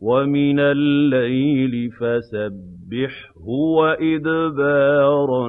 وَمِنَ اللَّيْلِ فَسَبِّحْهُ وَإِدْبَارَ